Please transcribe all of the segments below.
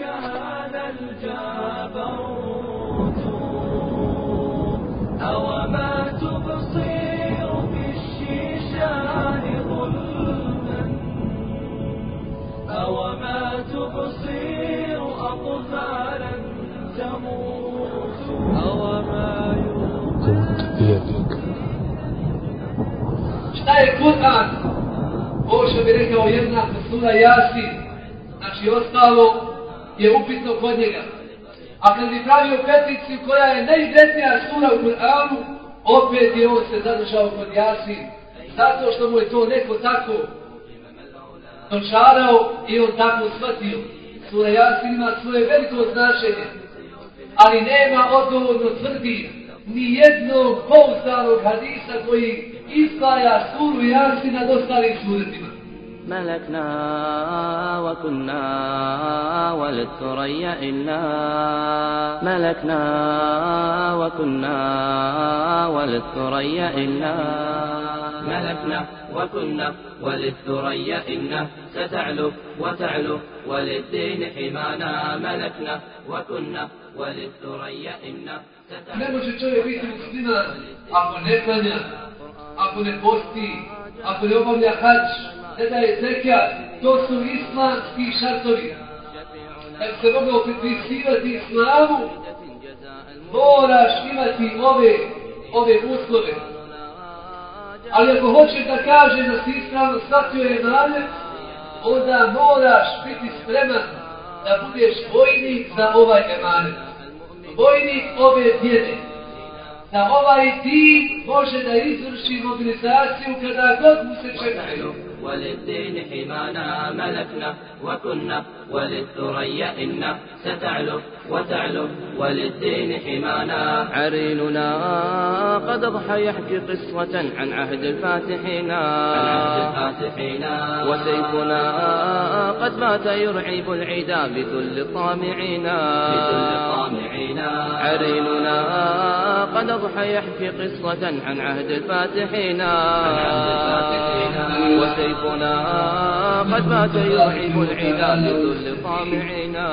كان الجبروت أوما تبصر في الشيشان ظلما أوما تبصر أطفالا تموت أوما كنت بيدك Šta je Kur'an? Ovo što bi rekao jedna sura Jasin. Znači ostalo je upitno kod njega. A kad bi pravio peticiju koja je najvrednija sura u Kur'anu, opet je on se zadržao kod Jasin. Zato što mu je to neko tako dočarao i on tako shvatio. Sura Jasin ima svoje veliko značenje. Ali nema odgovorno tvrdi ni jednog pouzdanog hadisa koji izdvaja suru Jasina od ostalih suretima. ملكنا وكنا وللثريا إنا ملكنا وكنا وللثريا إنا ملكنا وكنا وللثريا إنا ستعلو وتعلو وللدين حمانا ملكنا وكنا وللثريا إنا Ne može čovjek biti musliman ako ne klanja, ako ne posti, ako ne obavlja hač, ne daje zekat, to su islamski šartovi. Kad se mogao pripisivati islamu, moraš imati ove, ove uslove. Ali ako hoćeš da kaže da si ispravno shvatio je namet, onda moraš biti spreman da budeš vojnik za ovaj emanet. Vojnik ove djede. Da ovaj tim može da izvrši mobilizaciju kada god mu se čekaju. وللدين حمانا ملكنا وكنا وللثريا إنا ستعلو وتعلو. وللدين حمانا. عريننا قد أضحى يحكي قصة عن عهد الفاتحين. وسيفنا قد مات يرعب العدا بذل الطامعين. بذل الطامعين. عريننا قد أضحى يحكي قصة عن عهد الفاتحين. قد مات يرعب العدا بذل طامعنا.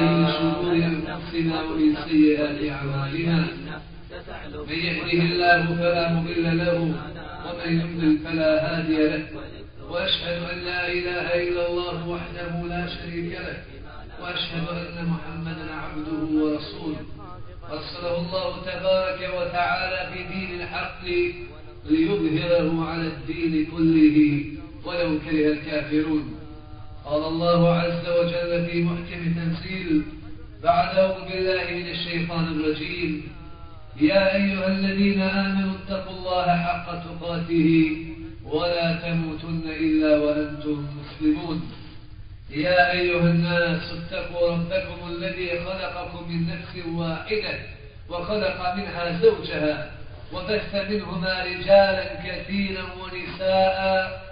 من شرور انفسنا ومن سيئات اعمالنا من يهده الله فلا مضل له ومن يضلل فلا هادي له. وأشهد أن لا إله إلا الله وحده لا شريك له. وأشهد أن محمدا عبده ورسوله. أرسله الله تبارك وتعالى في دين الحق ليظهره على الدين كله. ولو كره الكافرون. قال الله عز وجل في محكم تنزيل بعد أعوذ بالله من الشيطان الرجيم. يا أيها الذين آمنوا اتقوا الله حق تقاته ولا تموتن إلا وأنتم مسلمون. يا أيها الناس اتقوا ربكم الذي خلقكم من نفس واحدة وخلق منها زوجها وبث منهما رجالا كثيرا ونساء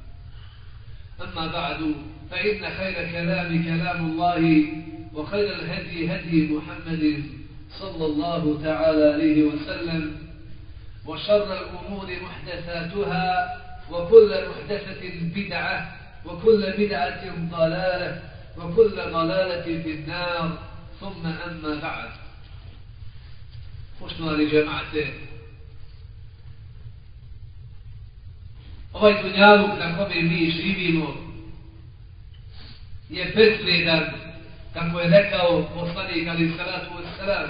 أما بعد فإن خير كلام كلام الله وخير الهدي هدي محمد صلى الله تعالى عليه وسلم وشر الأمور محدثاتها وكل محدثة بدعة وكل بدعة ضلالة وكل ضلالة في النار. ثم أما بعد. Poštovani džemate, ovaj dunjaluk na kome mi živimo je bezvredan, kako je rekao poslanik ali salatu wasalam,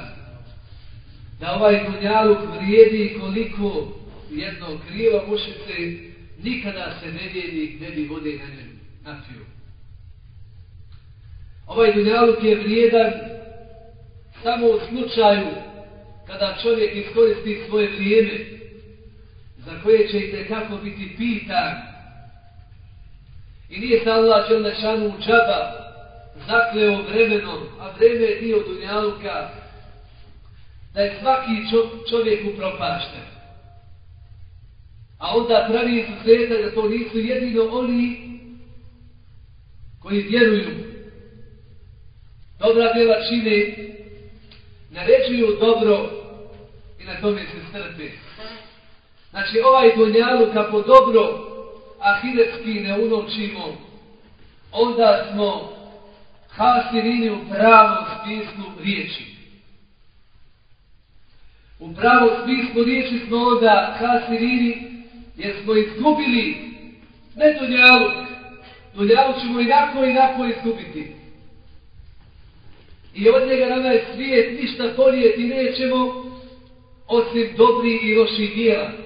da ovaj dunjaluk vrijedi koliko jedno krilo mušice, nikada se nevjednik ne bi vode na njem napio. Ovaj dunjaluk je vrijedan samo u slučaju kada čovjek iskoristi svoje vrijeme za koje će i tekako biti pitan i nije se Allah Đelešanu u džaba zakleo vremenom, a vreme je dio dunjaluka, da je svaki čovjek upropašten. A onda pravi izuzetak da to nisu jedino oni koji vjeruju. Dobra djela čine, naređuju dobro i na tome se strpe. Znači ovaj dunjalu kako dobro ahiretski ne unovčimo, onda smo hasirini u pravom smislu riječi. U pravom smislu riječi smo onda hasirini jer smo izgubili ne dunjalu, dunjalu ćemo inako inako izgubiti. I od njega na ovaj svijet ništa polijeti nećemo osim dobri i loši dijela.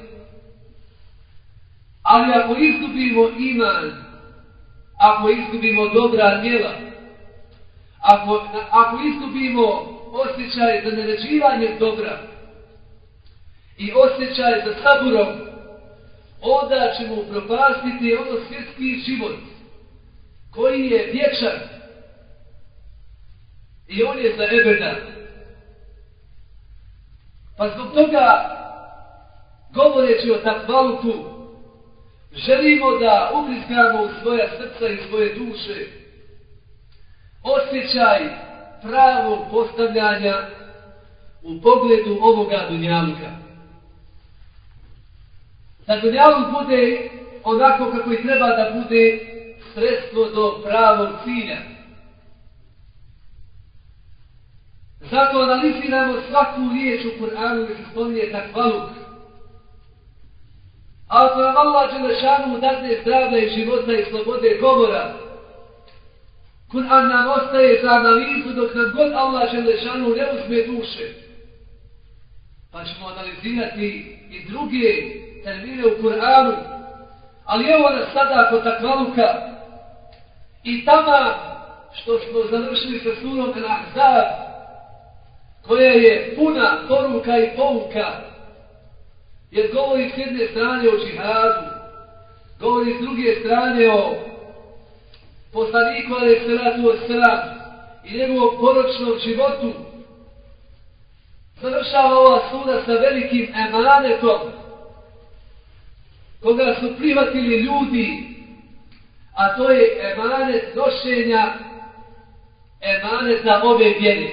Ali ako izgubimo iman, ako izgubimo dobra djela, ako, ako izgubimo osjećaj za naređivanje dobra i osjećaj za saburom, onda ćemo propastiti ono svjetski život koji je vječan i on je za ebeda. Pa zbog toga, govoreći o takvaluku, želimo da ubrizgamo u svoja srca i svoje duše osjećaj pravog postavljanja u pogledu ovoga dunjaluka. Da dunjaluk bude onako kako i treba da bude sredstvo do pravog cilja. Zato analiziramo svaku riječ u Kur'anu gdje se spominje takvaluk. Ako nam Allah Đelešanu dadne zdravlja i života i slobode govora, Kur'an nam ostaje za analizu dok nam god Allah Đelešanu ne uzme duše. Pa ćemo analizirati i druge termine u Kur'anu. Ali evo nas sada kod takvaluka i tamo što smo završili sa surom El-Ahzab, koja je puna poruka i pouka, jer govori s jedne strane o džihadu, govori s druge strane o poslaniku alaih salatu wasalam i njegovom poročnom životu, završava ova suda sa velikim emanetom, koga su prihvatili ljudi, a to je emanet nošenja emaneta ove vjere.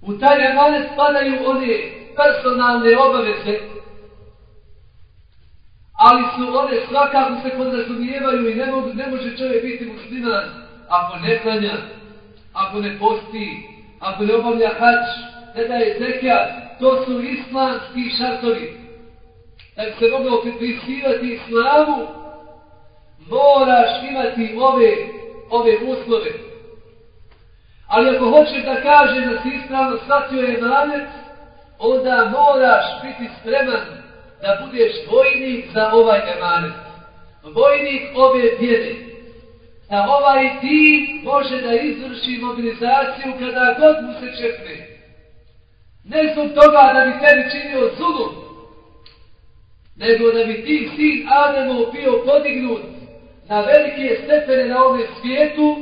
U taj emanet spadaju one personalne obaveze ali su one svakako se podrazumijevaju i ne, mogu, ne može čovjek biti musliman ako ne klanja, ako ne posti, ako ne obavlja hač, ne daje zekijat, to su islamski šartovi. Da bi se moglo pripisivati islamu, moraš imati ove, ove uslove. Ali ako hoćeš da kaže da si ispravno shvatio je namet, onda moraš biti spreman da budeš vojnik za ovaj emanet. Vojnik ove vjere. Da ovaj tim može da izvrši mobilizaciju kada god mu se čepne. Ne zbog toga da bi tebi činio zulum, nego da bi ti sin Ademov bio podignut na velike stepene na ovom svijetu,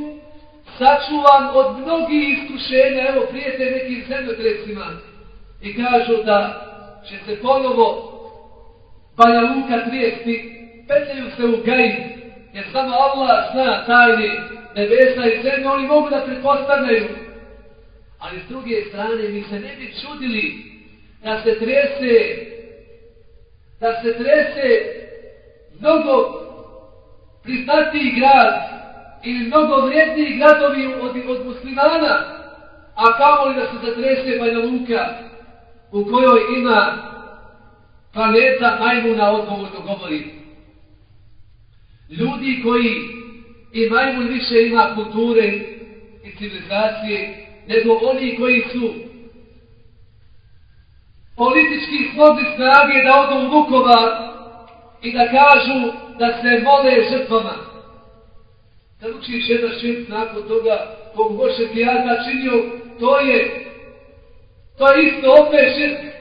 sačuvan od mnogih iskušenja, evo prijete nekim zemljotresima, i kažu da će se ponovo Banja Luka trijesti, petljaju se u gajin, jer samo Allah zna tajne nebesa i zemlje, oni mogu da pretpostavljaju. Ali s druge strane, mi se ne bi čudili da se trese, da se trese mnogo pristatiji grad ili mnogo vrijedniji gradovi od, od muslimana, a kamoli da se zatrese Banja Luka u kojoj ima planeta majmuna odgovorno govori. Ljudi koji i majmun više ima kulture i civilizacije, nego oni koji su politički slobni snage da odu u Vukovar i da kažu da se vole žrtvama. Kad učiš jedna šest nakon toga, kog Bože ti ja činio, to je, to je isto opet širk.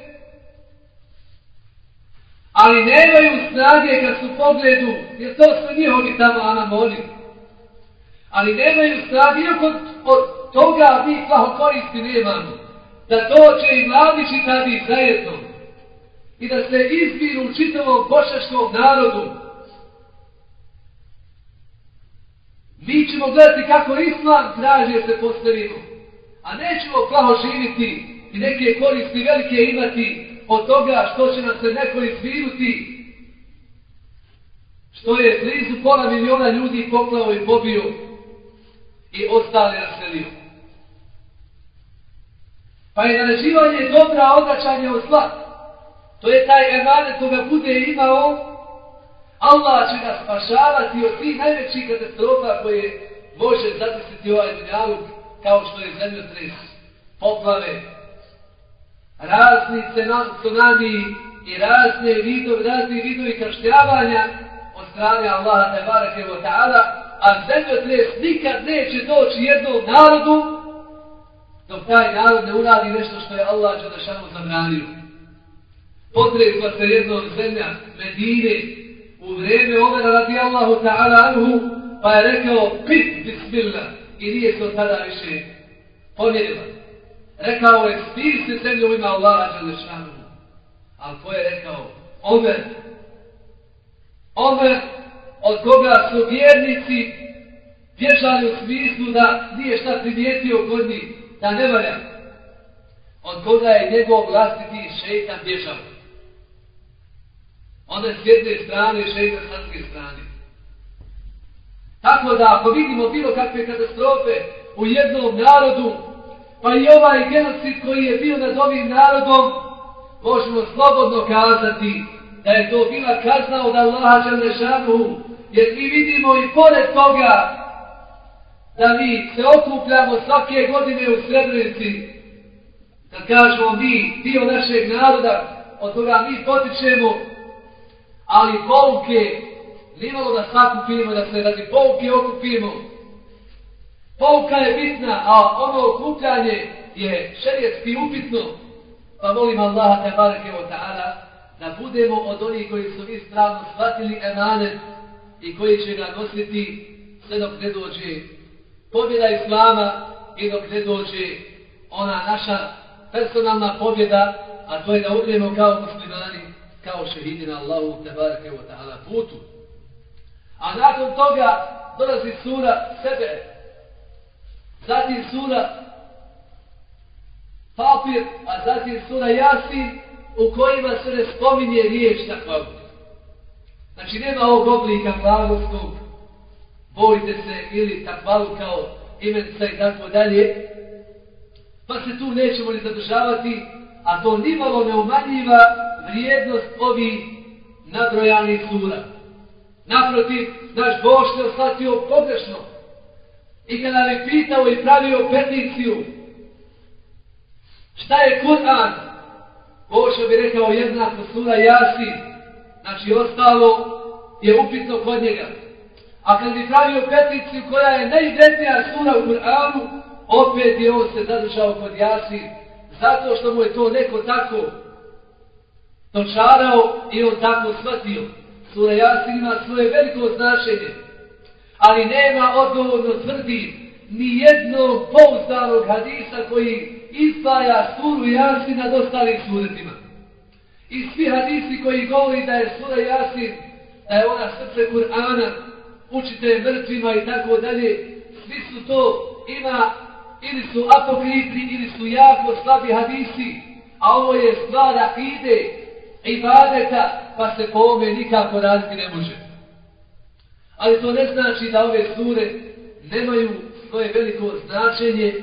ali nemaju snage kad su pogledu, jer to su njihovi tamo anamoni. Ali nemaju snage, iako od toga mi plaho koristi nemamo, da dođe i mladi tada zajedno i da se izbiru čitavom bošačkom narodu. Mi ćemo gledati kako islam traži da se postavimo, a nećemo plaho živiti i neke koristi velike imati od toga što će nam se neko izvinuti, što je blizu pola miliona ljudi poklao i pobio i ostali naselio. Pa je naređivanje dobra odračanje od zla. To je taj emanet koga bude imao, Allah će nas spašavati od tih najvećih katastrofa koje može zatisiti ovaj dunjaluk, kao što je zemljotres, poplave, razni tsunami i razne vidovi, razni vidovi kaštjavanja od strane Allaha te barake wa ta'ala, a zemljotres nikad neće doći jednom narodu dok taj narod ne uradi nešto što je Allah Đelešanu zabranio. Potresla se jednom zemlja Medine u vreme Omera radi Allahu ta'ala anhu, pa je rekao pit bismillah i nije se od tada više pomjerila. Rekao je spir se zemlje u ime Allaha Đelešanu. Ali ko je rekao? Omer. Omer od koga su vjernici bježali u smislu da nije šta primijetio kod njih da ne valja. Od koga je njegov vlastiti šeitan bježao. Onda s jedne strane šeitan s druge strane. Tako da ako vidimo bilo kakve katastrofe u jednom narodu, pa i ovaj genocid koji je bio nad ovim narodom, možemo slobodno kazati da je to bila kazna od Allaha Đalešanu, jer mi vidimo i pored toga da mi se okupljamo svake godine u Srebrenici, da kažemo mi, dio našeg naroda, od toga mi potičemo, ali pouke, nimalo da sakupimo, da se radi pouke okupimo. Pouka je bitna, a ono okupljanje je šerijetski upitno, pa molim Allaha te bareke o ta'ala, da budemo od onih koji su ispravno shvatili emanet i koji će ga nositi sve dok ne dođe pobjeda Islama i dok ne dođe ona naša personalna pobjeda, a to je da umremo kao muslimani, kao šehidi na Allahu te bareke wa ta'ala putu. A nakon toga dolazi sura sebe, zatim sura Papir, a zatim sura Jasin, u kojima se ne spominje riječ takva. Znači nema ovog oblika blagoskog bojte se ili takvalu kao imenca i tako dalje, pa se tu nećemo ni zadržavati, a to nimalo ne umanjiva vrijednost ovih nadrojanih sura. Naprotiv, naš Bož ne ostatio pogrešno. I kada je pitao i pravio peticiju, šta je Kur'an, Bož bi rekao jednako sura Jasin, znači ostalo je upitno kod njega. A kad bi pravio peticiju koja je najvrednija sura u Kur'anu, opet je on se zadržao kod Jasin, zato što mu je to neko tako dočarao i on tako shvatio. Sura Jasin ima svoje veliko značenje, ali nema odgovorno tvrdi ni jednog pouzdanog hadisa koji izdvaja suru Jasin nad ostalim suretima. I svi hadisi koji govori da je sura Jasin, da je ona srce Kur'ana, učite mrtvima i tako dalje, svi su to ima ili su apokrifni ili su jako slabi hadisi, a ovo je stvar akide ibadeta, pa se po ome nikako raditi ne može. Ali to ne znači da ove sure nemaju svoje veliko značenje,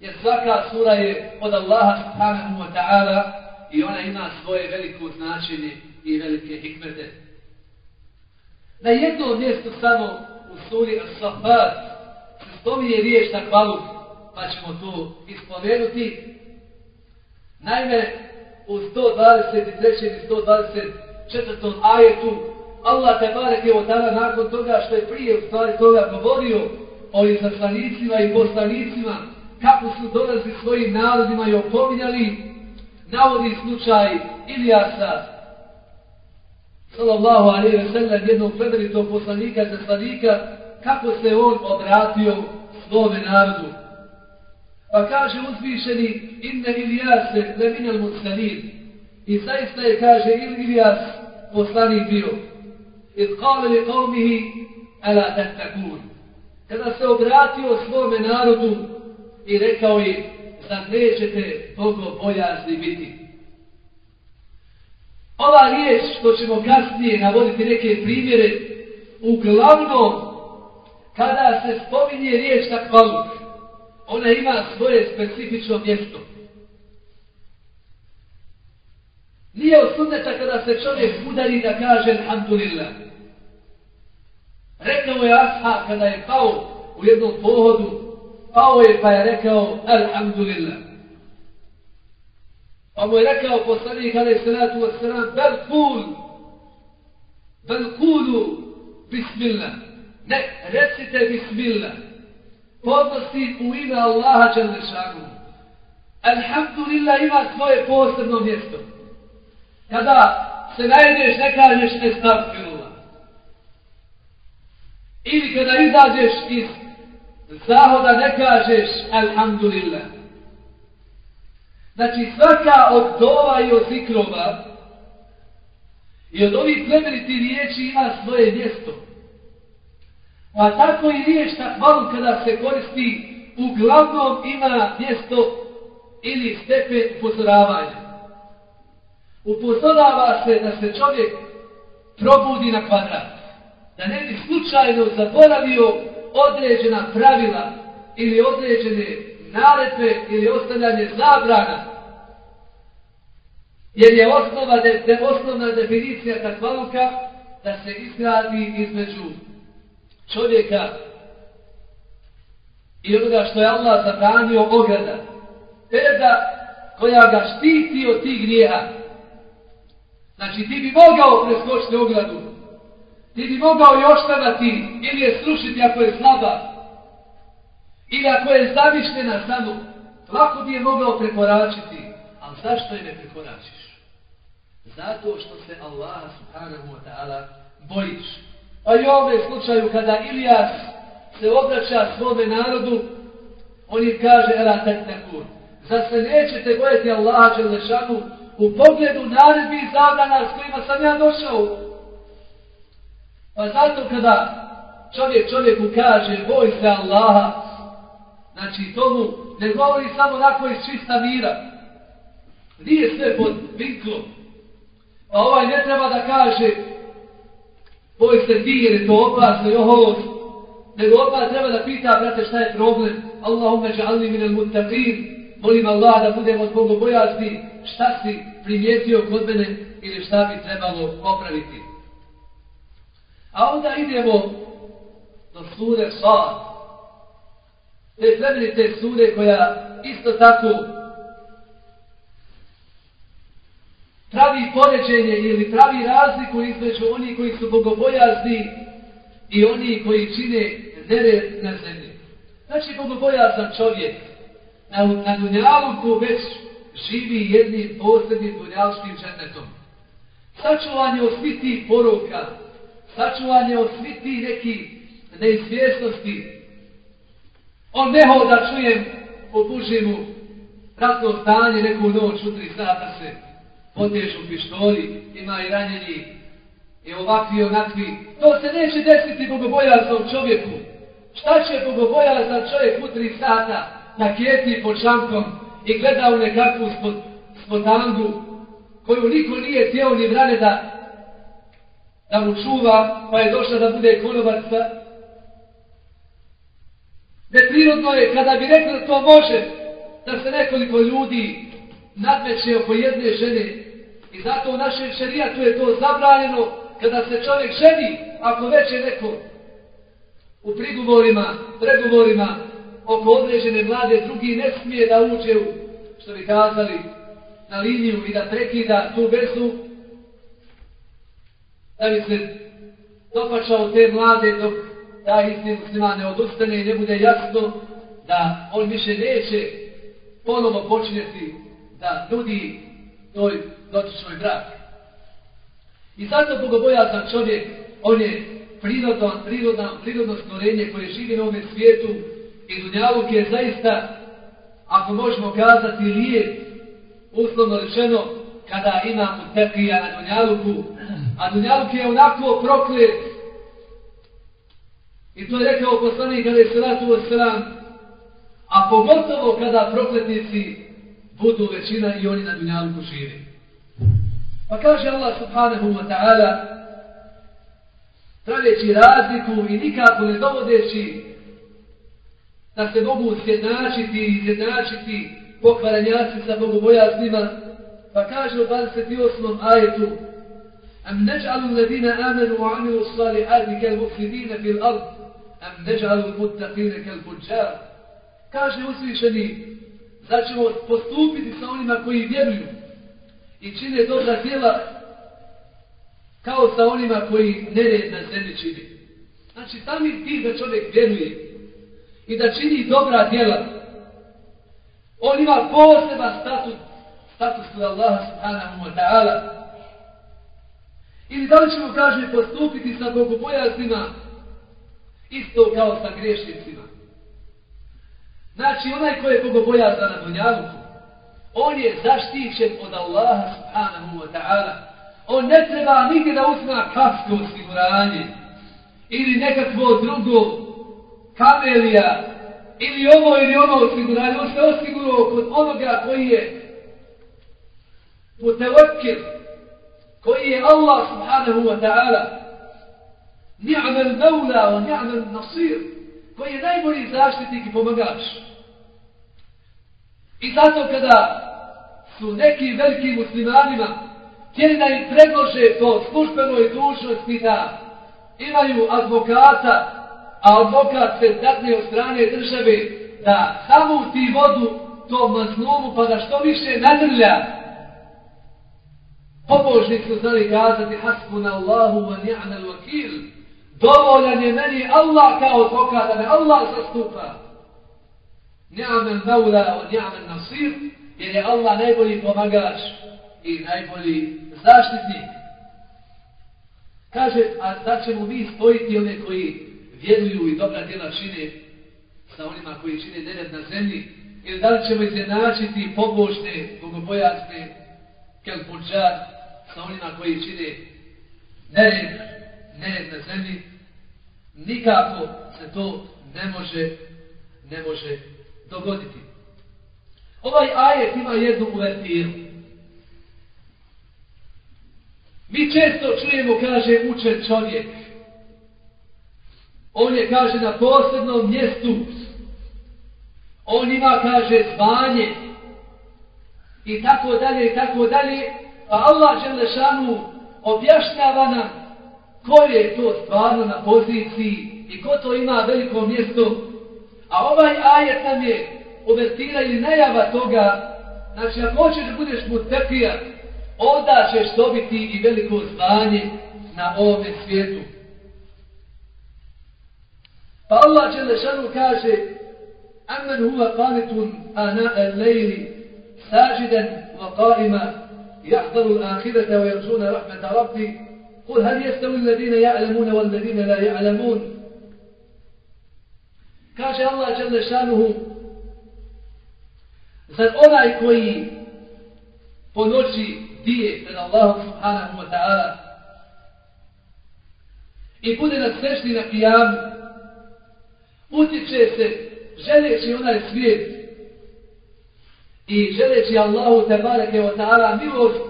jer svaka sura je od Allaha subhanahu wa ta'ala i ona ima svoje veliko značenje i velike hikmete. Na jednom mjestu samo u suri As-Safat se spominje riječ na kvalu, pa ćemo to ispomenuti. Naime, u 123. i 124. ajetu Allah te barek je od tada nakon toga što je prije u stvari toga govorio o izaslanicima i poslanicima kako su dolazi svojim narodima i opominjali navodi slučaj Ilijasa sallallahu alaihi ve sellem jednog plemenitog poslanika i zaslanika, kako se on obratio svome narodu. Pa kaže uzvišeni inne Ilijase leminel mutsalin. I zaista je, kaže, Ilijas poslanik bio. Id kale li qavmihi, ala tettakun. Kada se obratio svome narodu i rekao je, zar nećete Bogo bojazni biti. Ova riječ, što ćemo kasnije navoditi neke primjere, uglavnom, kada se spominje riječ takvaluk, ona ima svoje specifično mjesto. Nije od sunneta kada se čovjek udari da kaže Alhamdulillah. Rekao je Asha kada je pao u jednom pohodu, pao je pa je rekao Alhamdulillah. Pa mu je rekao poslanik alaih salatu wa salam, bel kul, bel kulu, bismillah. Ne, recite bismillah. Podnosi u ime Allaha Đalešanu. Alhamdulillah ima svoje posebno mjesto. Kada se najedeš, ne kažeš estagfirullah. Ili kada izađeš iz zahoda, ne kažeš alhamdulillah. Znači svaka od dova i od zikrova i od ovih plemeniti riječi ima svoje mjesto. Pa tako i riječ takvalu kada se koristi uglavnom ima mjesto ili stepen upozoravanja. Upozorava se da se čovjek probudi na kvadrat. Da ne bi slučajno zaboravio određena pravila ili određene naredbe ili ostavljanje zabrana. Jer je osnova, de, de, osnovna definicija takvaluka da se izgradi između čovjeka i onoga što je Allah zabranio ograda. Peda koja ga štiti od tih grijeha. Znači ti bi mogao preskočiti ogradu. Ti bi mogao još oštavati ili je srušiti ako je slaba. Ili ako je zamišljena samo, lako bi je mogao prekoračiti. Ali zašto je ne prekoračiš? Zato što se Allah subhanahu wa ta'ala bojiš. Pa i u ovom slučaju kada Ilijas se obraća svome narodu, on im kaže, ela tetnekur, za se nećete bojeti Allaha Đelešanu u pogledu naredbi i zabrana s kojima sam ja došao. Pa zato kada čovjek čovjeku kaže, boj se Allaha, Znači, tomu ne govori samo onako iz čista mira. Nije sve pod vinklom. Pa ovaj ne treba da kaže boj se ti jer je to opasno i oholost. Nego odmah treba da pita, brate, šta je problem? Allahumme ja'alni minel mutaqin. Molim Allah da budemo od Boga. Šta si primijetio kod mene ili šta bi trebalo popraviti? A onda idemo do sure Sad te plemenite sure koja isto tako pravi poređenje ili pravi razliku između oni koji su bogobojazni i oni koji čine nered na zemlji. Znači bogobojazan čovjek na, na Dunjaluku već živi jednim posebnim dunjalskim džennetom. Sačuvanje od svi ti poruka, sačuvanje od svi ti neki neizvjesnosti, On ne hoda, čujem po Bužimu ratno stanje neku noć u tri sata se potežu pištoli, ima i ranjeni i ovakvi i onakvi. To se neće desiti bogobojaznom čovjeku. Šta će bogobojazan čovjek u tri sata na kjeti pod šankom i gleda u nekakvu spod, spotangu koju niko nije tijelo ni vrane da da mu čuva, pa je došla da bude konobac Neprirodno je kada bi rekli da to može, da se nekoliko ljudi nadmeće oko jedne žene. I zato u našem šerijatu je to zabranjeno kada se čovjek ženi, ako već je neko u prigovorima, pregovorima oko određene mlade, drugi ne smije da uđe u, što bi kazali, na liniju i da prekida tu vezu, da bi se dopačao te mlade dok da isti muslima ne odustane i ne bude jasno da on više neće ponovo počinjeti da nudi toj dotičnoj brak. I zato bogobojazan čovjek, on je prirodno, prirodno, prirodno stvorenje koje živi na ovom svijetu i dunjaluk je zaista, ako možemo kazati, lijep, uslovno rečeno, kada ima mutekija na Dunjaluku, a Dunjaluk je onako proklet. I to je rekao poslanik kada je salatu wasalam, a pogotovo kada prokletnici budu većina i oni na Dunjaluku živi. Pa kaže Allah subhanahu wa ta'ala, pravjeći razliku i nikako ne dovodeći da se mogu sjednačiti i sjednačiti pokvaranjaci sa bogobojaznima, pa kaže u 28. ajetu Am neđalu ladina amenu wa amilu salihati kel mufsidine fil ard, am neđalu muttaqine kel fuđar. Kaže usvišeni, da ćemo postupiti sa onima koji vjeruju i čine dobra djela kao sa onima koji nered na zemlji čini. Znači, sami ti da čovjek vjeruje i da čini dobra djela, on ima poseban status, status kod Allaha subhanahu wa ta'ala. Ili da li ćemo, kaže, postupiti sa bogobojaznima isto kao sa grešnicima. Znači, onaj ko je bogobojazan na dunjavuku, on je zaštićen od Allaha subhanahu wa ta'ala. On ne treba nigdje da uzma kasko osiguranje ili nekakvo drugo kamelija ili ovo ili ono osiguranje. On se osigurao kod onoga koji je putevakir, koji je Allah subhanahu wa ta'ala ni'mal mevla, wa ni'mal nasir koji je najbolji zaštitnik i pomagač. I zato kada su neki veliki muslimanima htjeli da im predlože po službenoj dužnosti da imaju advokata, a advokat se dadne od strane države da samo vodu tom mazlumu pa da što više nadrlja. Pobožni su znali kazati hasbuna Allahu wa ni'mal wakil. Dovoljan je meni Allah kao advokat da me Allah zastupa. Ni'mal maula wa ni'mal nasir jer je Allah najbolji pomagač i najbolji zaštitnik. Kaže, a da ćemo mi spojiti one koji vjeruju i dobra djela čine sa onima koji čine nered na zemlji, ili da li ćemo izjednačiti pobožne, bogobojasne, kelpuđar sa onima koji čine nered, nered na zemlji, nikako se to ne može, ne može dogoditi. Ovaj ajet ima jednu uvertiru. Mi često čujemo, kaže, učen čovjek. On je, kaže, na posebnom mjestu. On ima, kaže, zvanje. I tako dalje, i tako dalje. Pa Allah Đelešanu objašnjava nam ko je to stvarno na poziciji i ko to ima veliko mjesto. A ovaj ajet nam je uvertira ili najava toga, znači ako hoćeš da budeš mutekija, onda ćeš dobiti i veliko zvanje na ovome svijetu. فالله جل شأنه كاشي أمن هو قانت آناء الليل ساجدا وقائما يحضر الآخرة ويرجون رحمة ربي. قل هل يستوي الذين يعلمون والذين لا يعلمون؟ كاشي الله جل شأنه. Zar أولاي koji po noći dije pred Allahom subhanahu wa ta'ala i utječe se želeći onaj svijet i želeći Allahu te bareke o ta'ala milost,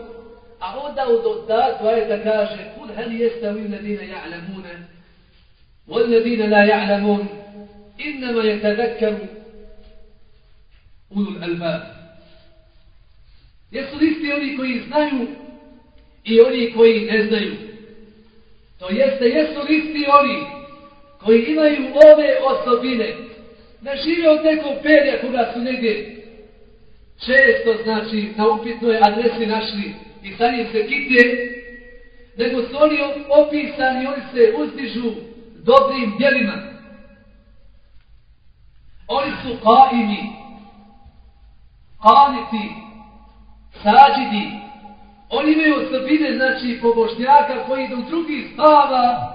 a onda u dodatku ajeta kaže kul hel jeste u ladina ja'lamune wal ladina la ja'lamun innama je tadakkaru ulul albab. Jesu li isti oni koji znaju i oni koji ne znaju? To jeste, jesu li isti oni koji imaju ove osobine? Ne žive od nekog perja koga su negdje često, znači, na upitnoj adresi našli i sa njim se kite, nego su oni opisani, oni se uzdižu dobrim djelima. Oni su kaimi, kaniti, sađidi, oni imaju osobine, znači, pobožnjaka koji do drugih spava,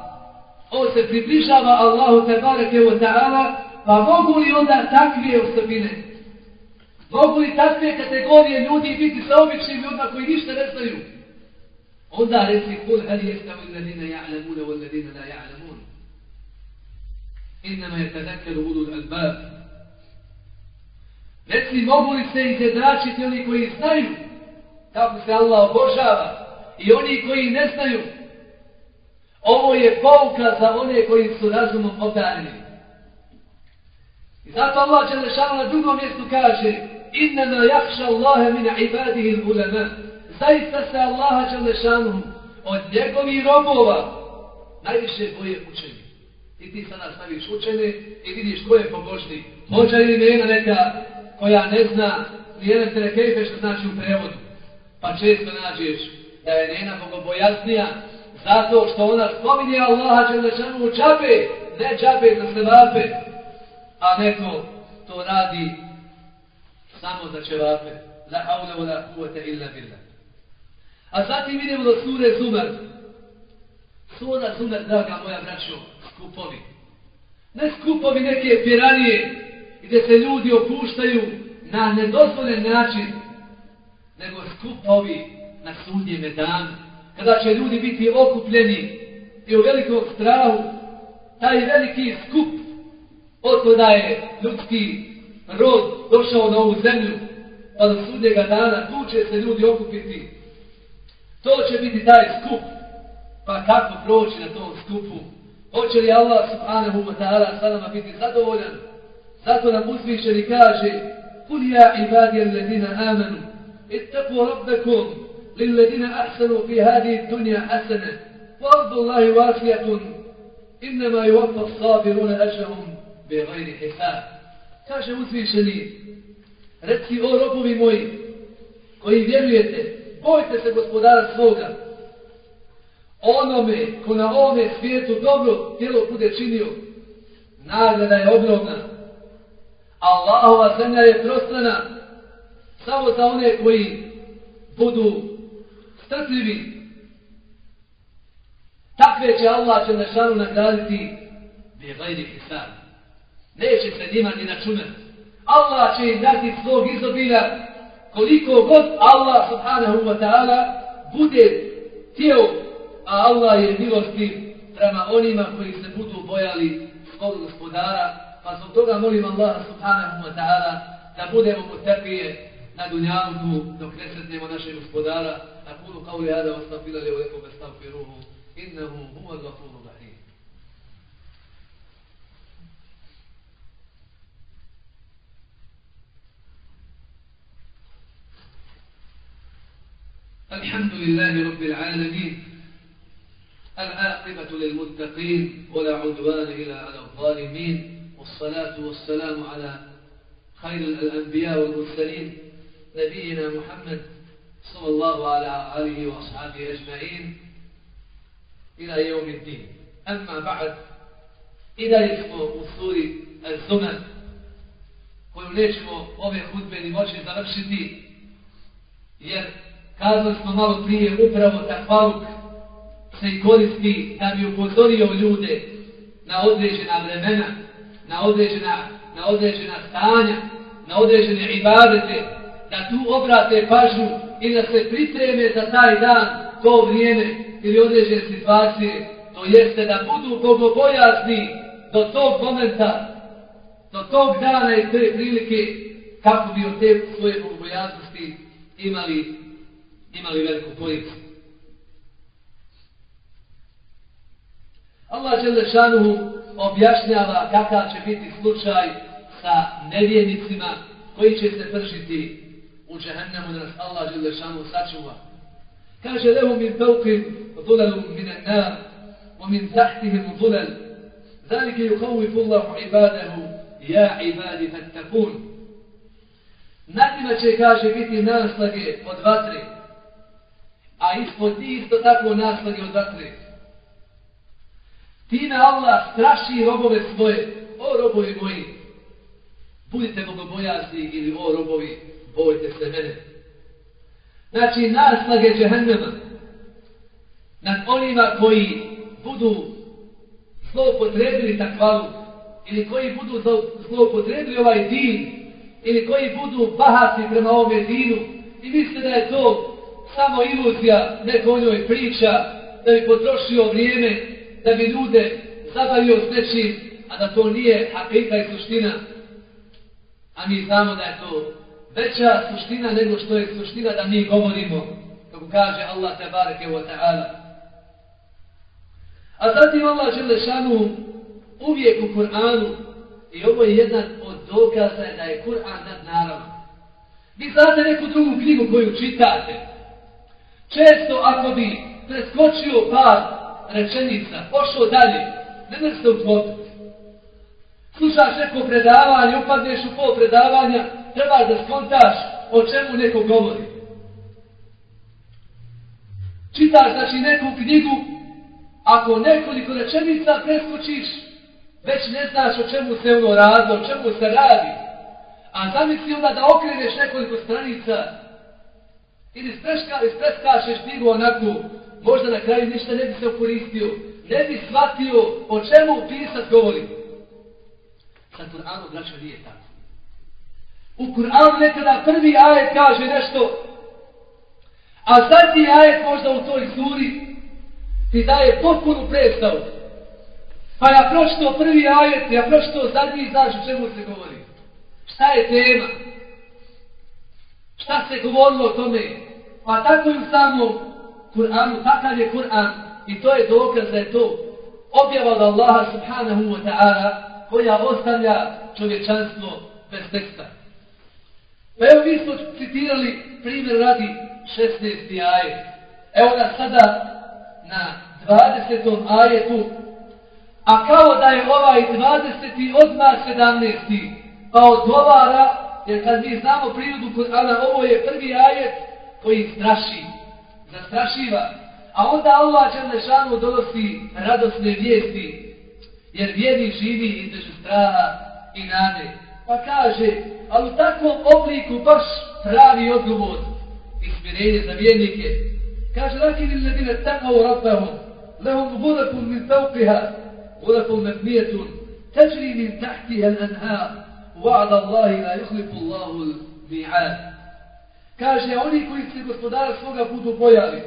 on se približava Allahu te bareke wa ta'ala, pa mogu li onda takve osobine? Mogu li takve kategorije ljudi biti sa običnim ljudima koji ništa ne znaju? Onda reci, kul hel jestavi ladina ja'lamuna wal ladina la ya'lamun Innama je tadakaru ulul albab. Reci, mogu li se izjednačiti oni koji znaju kako se Allah obožava i oni koji ne znaju? Ovo je pouka za one koji su razumom obdareni. I zato Allah Đelešanu na drugom mjestu kaže Innama jahša Allahe min ibadihi l'ulama Zaista se Allaha Đelešanu od njegovih robova najviše boje učeni. I ti sada staviš učene i vidiš ko je pobožni. Možda ili nema neka koja ne zna nijedan terekejfe što znači u prevodu. Pa često nađeš da je njena bogobojasnija zato što ona spominje Allaha Đelešanu u džabe, ne džabe za sevape, a neko to radi samo za čevape. La haule wa la illa billah. A zatim vidimo do sure Zumer. Sura Zumer, draga moja braćo, skupovi. Ne skupovi neke piranije gdje se ljudi opuštaju na nedozvoljen način, nego skupovi na sudnjeme dana kada će ljudi biti okupljeni i u velikom strahu, taj veliki skup Od kada je ljudski rod došao na ovu zemlju, pa do sudnjega dana tu će se ljudi okupiti. To će biti taj skup. Pa kako proći na tom skupu? Hoće li Allah subhanahu wa ta'ala sa nama biti zadovoljan? Zato nam uzvišeni kaže Kul ja ibadija ledina amanu ittaku rabbekom, lilledina ahsanu fi hadi dunja hasane wa ardu Allahi vasijatun innama i wafa sabiruna ađahum hisab. Kaže uzvišeni, reci o robovi moji, koji vjerujete, bojte se gospodara svoga, onome ko na ovome svijetu dobro tijelo bude činio, nagrada je ogromna. Allahova zemlja je prostrana samo za one koji budu strpljivi. Takve će Allah će našanu nagraditi bi gajri hisab. Neće se njima ni načunati. Allah će im dati svog izobilja koliko god Allah subhanahu wa ta'ala bude tijel, a Allah je milosti prema onima koji se budu bojali svog gospodara. Pa zbog toga molim Allah subhanahu wa ta'ala da budemo potrpije na dunjavku dok ne sretnemo našeg gospodara. أقول قولي هذا واستغفر لي ولكم فاستغفروه إنه هو الغفور الرحيم. الحمد لله رب العالمين العاقبة للمتقين ولا عدوان إلا على الظالمين والصلاة والسلام على خير الأنبياء والمرسلين نبينا محمد صلى الله على آله وأصحابه أجمعين إلى يوم الدين أما بعد إذا يسمو أصول الزمن koju nećemo ove hudbe ni moći završiti, jer Kazali smo malo prije, upravo takvaluk se i koristi da bi upozorio ljude na određena vremena, na određena, na određena stanja, na određene ibadete, da tu obrate pažnju i da se pripreme za taj dan, to vrijeme ili određene situacije, to jeste da budu bogobojazni do tog momenta, do tog dana i te prilike, kako bi od te svoje bogobojaznosti imali imali veliku korist. Allah Đelešanuhu objašnjava kakav će biti slučaj sa nevjenicima koji će se pržiti u džehennemu da nas Allah žele sačuva. Kaže lehu min pelkim zulelum minen na, o min tahtihim zulel, zalike ju Allahu ibadahu, ja ibadi fattakun. Nadima će, kaže, biti naslage od vatre, a ispod ti isto tako naslage od vatre. Time Allah straši robove svoje, o robovi moji, budite bogobojasni ili o robovi, bojte se mene. Znači, naslage džehennema nad onima koji budu zloupotrebili takvalu ili koji budu zloupotrebili ovaj din ili koji budu bahati prema ovome dinu i misle da je to samo iluzija, neko o njoj priča, da bi potrošio vrijeme, da bi ljude zabavio s nečim, a da to nije hakika i suština. A mi znamo da je to veća suština nego što je suština da mi govorimo, kako kaže Allah tabareke wa ta'ala. A zatim Allah Želešanu uvijek u Kur'anu i ovo je jedan od dokaza da je Kur'an nad naravom. Vi znate neku drugu knjigu koju čitate. Često ako bi preskočio par rečenica, pošao dalje, ne da se utvopiti. Slušaš neko predavanje, upadneš u pol predavanja, trebaš da skontaš o čemu neko govori. Čitaš znači neku knjigu, ako nekoliko rečenica preskočiš, već ne znaš o čemu se ono radi, o čemu se radi. A zamisli onda da okreneš nekoliko stranica ili ispreskašeš knjigu onako, možda na kraju ništa ne bi se okoristio, ne bi shvatio o čemu pisat govori. Sa Kur'anom, braćo, nije tako. U Kur'anu nekada prvi ajet kaže nešto, a zadnji ajet možda u toj suri ti daje potpunu predstavu. Pa ja pročito prvi ajet, ja pročito zadnji znaš o čemu se govori. Šta je tema? Šta se govorilo o tome? Pa tako i samo Kur'anu, takav je Kur'an i to je dokaz da je to objava od Allaha subhanahu wa ta'ala koja ostavlja čovječanstvo bez teksta. Pa evo mi smo citirali primjer radi 16. ajet. Evo nas sada na 20. ajetu a kao da je ovaj 20. odmah 17. pa odgovara, jer kad mi znamo prirodu Kur'ana, ovo je prvi ajet koji straši, zastrašiva. A onda Allah Čerlešanu donosi radosne vijesti, jer vjeri živi između straha i nade. Pa kaže, ali u takvom obliku baš pravi odgovor i smirenje za vjernike. Kaže, lakin ili ledine takav rabbahom, lehom gudakum min tauqiha, غرف مبنية تجري من تحتها الأنهار وعد الله لا يخلف الله الميعاد kaže oni koji se gospodara svoga budu bojali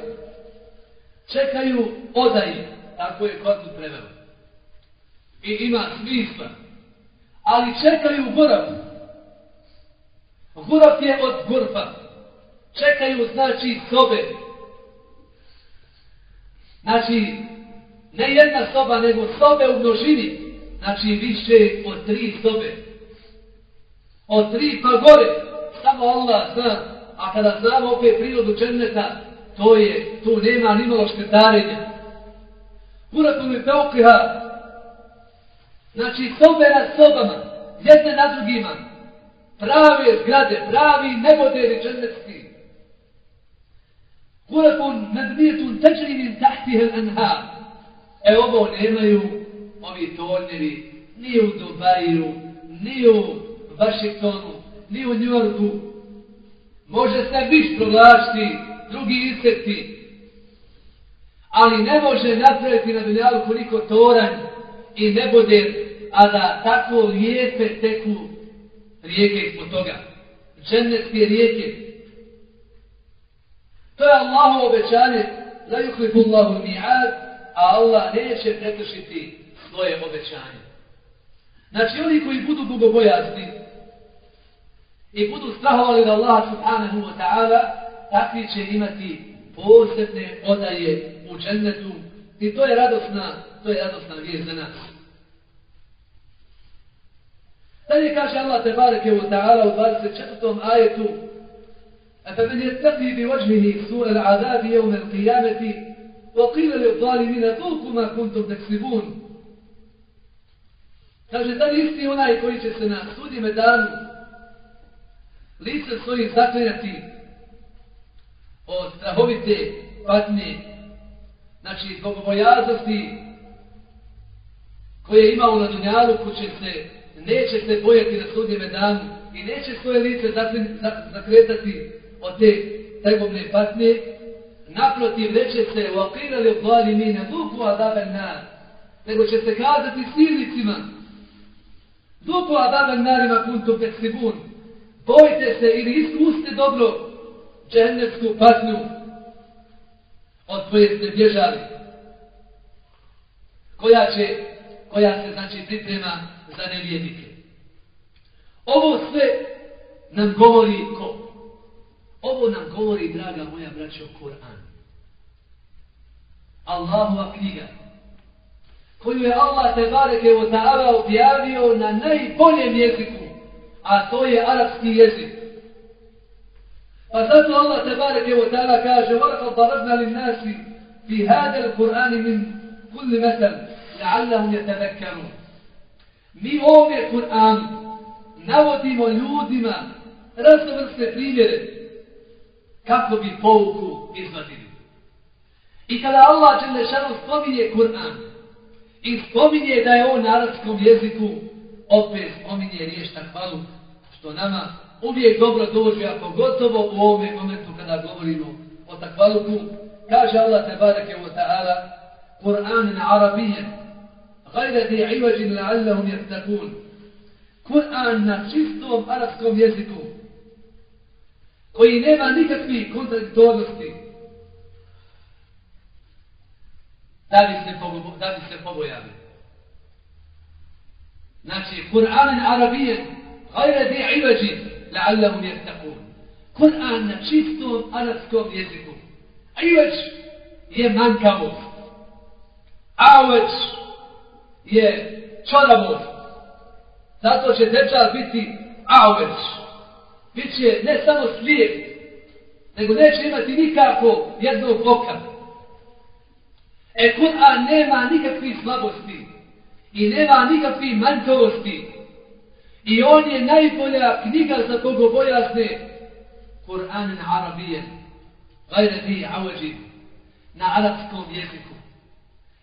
čekaju odaji tako je kod preveo i ima smisla ali čekaju guraf guraf je od gurfa čekaju znači sobe. Znači ne jedna soba, nego sobe u množini, znači više od tri sobe. Od tri pa gore, samo Allah zna, a kada znamo opet prirodu dženneta, to je, tu nema ni malo škrtarenja. mi je peokriha, znači sobe nad sobama, jedne na drugima, prave zgrade, pravi neboderi džennetski. Kuratom medmijetun teđrimin tahtihel anhar, E ovo nemaju ovi tornjevi ni u Dubaju, ni u Vašiktonu, ni u Njorku. Može se biš proglašiti, drugi insekti, ali ne može napraviti na dunjalu koliko toranj i ne bude, a da tako lijepe teku rijeke ispod toga. Džennetske rijeke. To je Allahovo obećanje, la yuhlifu Allahu mi'ad, a Allah neće prekršiti svoje obećanje. Znači oni koji budu bogobojazni i budu strahovali da Allah subhanahu wa ta'ala, takvi će imati posebne odaje u džennetu i to je radosna, to je radosna vijest za nas. Dalje kaže Allah tebareke wa ta'ala u 24. ajetu أفمن يتقي بوجهه سوء العذاب يوم القيامة وقيل للظالمين ذوقوا ما كنتم تكسبون Kaže, da li isti onaj koji će se na sudime danu lice svojih zaklenjati od strahovite patnje, znači zbog bojaznosti koje je imao na dunjalu, ko će se, neće se bojati na sudnjeme danu i neće svoje lice zakretati od te tegobne patnje, naprotiv reće se u akirali obvali mine duku adaben nar nego će se kazati silnicima duku adaben narima kuntum teksibun Bojte se ili iskuste dobro džennetsku patnju od koje ste bježali. Koja će, koja se znači priprema za nevjednike. Ovo sve nam govori ko? Ovo nam govori, draga moja braćo, Koran. Allahova knjiga. Koju je Allah te bareke o ta'ala objavio na najboljem jeziku. A to je arapski jezik. Pa zato Allah te bareke o ta'ala kaže وَلَقَدْ ضَرَبْنَا لِلنَّاسِ فِي هَذَا الْقُرْآنِ مِنْ كُلِّ مَثَلٍ لَعَلَّهُمْ يَتَذَكَّرُونَ Mi ovdje Kur'an navodimo ljudima raznovrste primjere kako bi pouku izvadili. I kada Allah Đelešanu spominje Kur'an i spominje da je on na arabskom jeziku, opet spominje riječ takvalu, što nama uvijek dobro dođe, a pogotovo u ovome momentu kada govorimo o takvaluku, kaže Allah tebareke wa ta'ala, Kur'an na arabijem, gajda di ivađin la'allahum jeftakun. Kur'an na čistom arabskom jeziku, koji nema nikakvih kontradiktornosti, da bi se, pogo, da bi se pobojali. Znači, Kur'an arabijen, gajre di ivađin, la'allahum jeftakun. Kur'an na čistom arabskom jeziku. Ivađ je mankavost. Awađ je čaravor. Zato će dečar biti aoveć. Biće ne samo slijep, nego neće imati nikako jednog oka. E Kur'an nema nikakvih slabosti i nema nikakvih manjkavosti. I on je najbolja knjiga za bogobojazne Kur'an na arabijen. Gajre di na arabskom jeziku.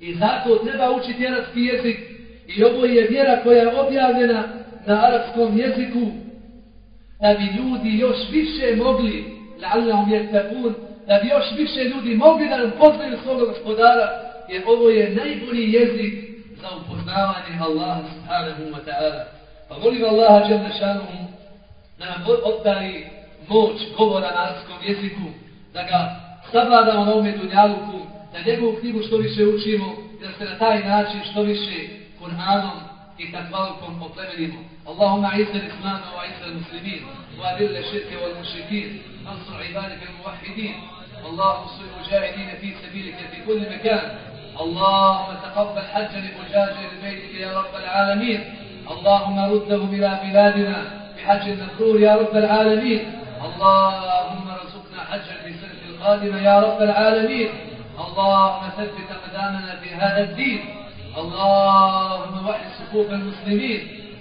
I zato treba učiti arapski jezik i ovo je vjera koja je objavljena na arapskom jeziku da bi ljudi još više mogli la'allahum yattaqun da bi još više ljudi mogli da nam poznaju svog gospodara, jer ovo je najbolji jezik za upoznavanje Allaha subhanahu wa ta'ala. Pa molim Allaha dželle šanuhu da nam oddari moć govora na arapskom jeziku, da ga savladamo na ovome dunjaluku, da njegovu knjigu što više učimo i da se na taj način što više Kur'anom i takvalukom oplemenimo. اللهم اعز الاسلام واعز المسلمين واذل الشرك والمشركين انصر عبادك الموحدين اللهم انصر المجاهدين في سبيلك في كل مكان اللهم تقبل حج لحجاج بيتك يا رب العالمين اللهم ردهم إلى بلادنا بحج مبرور يا رب العالمين اللهم ارزقنا حجا في سنة القادمة يا رب العالمين اللهم ثبت مدامنا في هذا الدين. اللهم وحد صفوف المسلمين.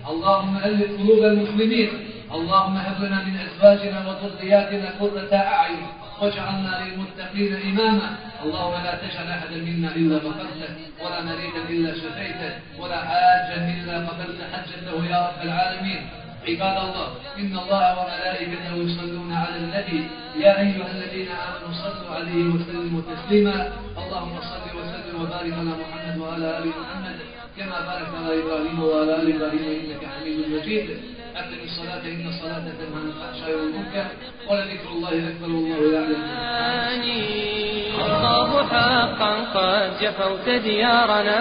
اللهم ألف قلوب المسلمين. اللهم هب لنا من أزواجنا وذرياتنا قرة أعين. واجعلنا للمتقين إماما. اللهم لا تجعل أحدا منا إلا غفرته ولا مريدا إلا شفيته ولا حاجا إلا قبلت حجته يا رب العالمين. عباد الله إن الله وملائكته يصلون على النبي. يا أيها الذين آمنوا صلوا عليه وسلموا تسليما. اللهم صل وسلم وبارك على محمد وعلى آل محمد كما باركت على إبراهيم وعلى آل إبراهيم إنك حميد مجيد. أقم الصلاة إن الصلاة تنهى عن الفحشاء والمنكر ولذكر الله أكبر والله يعلم. الله حقا قد جفوت ديارنا.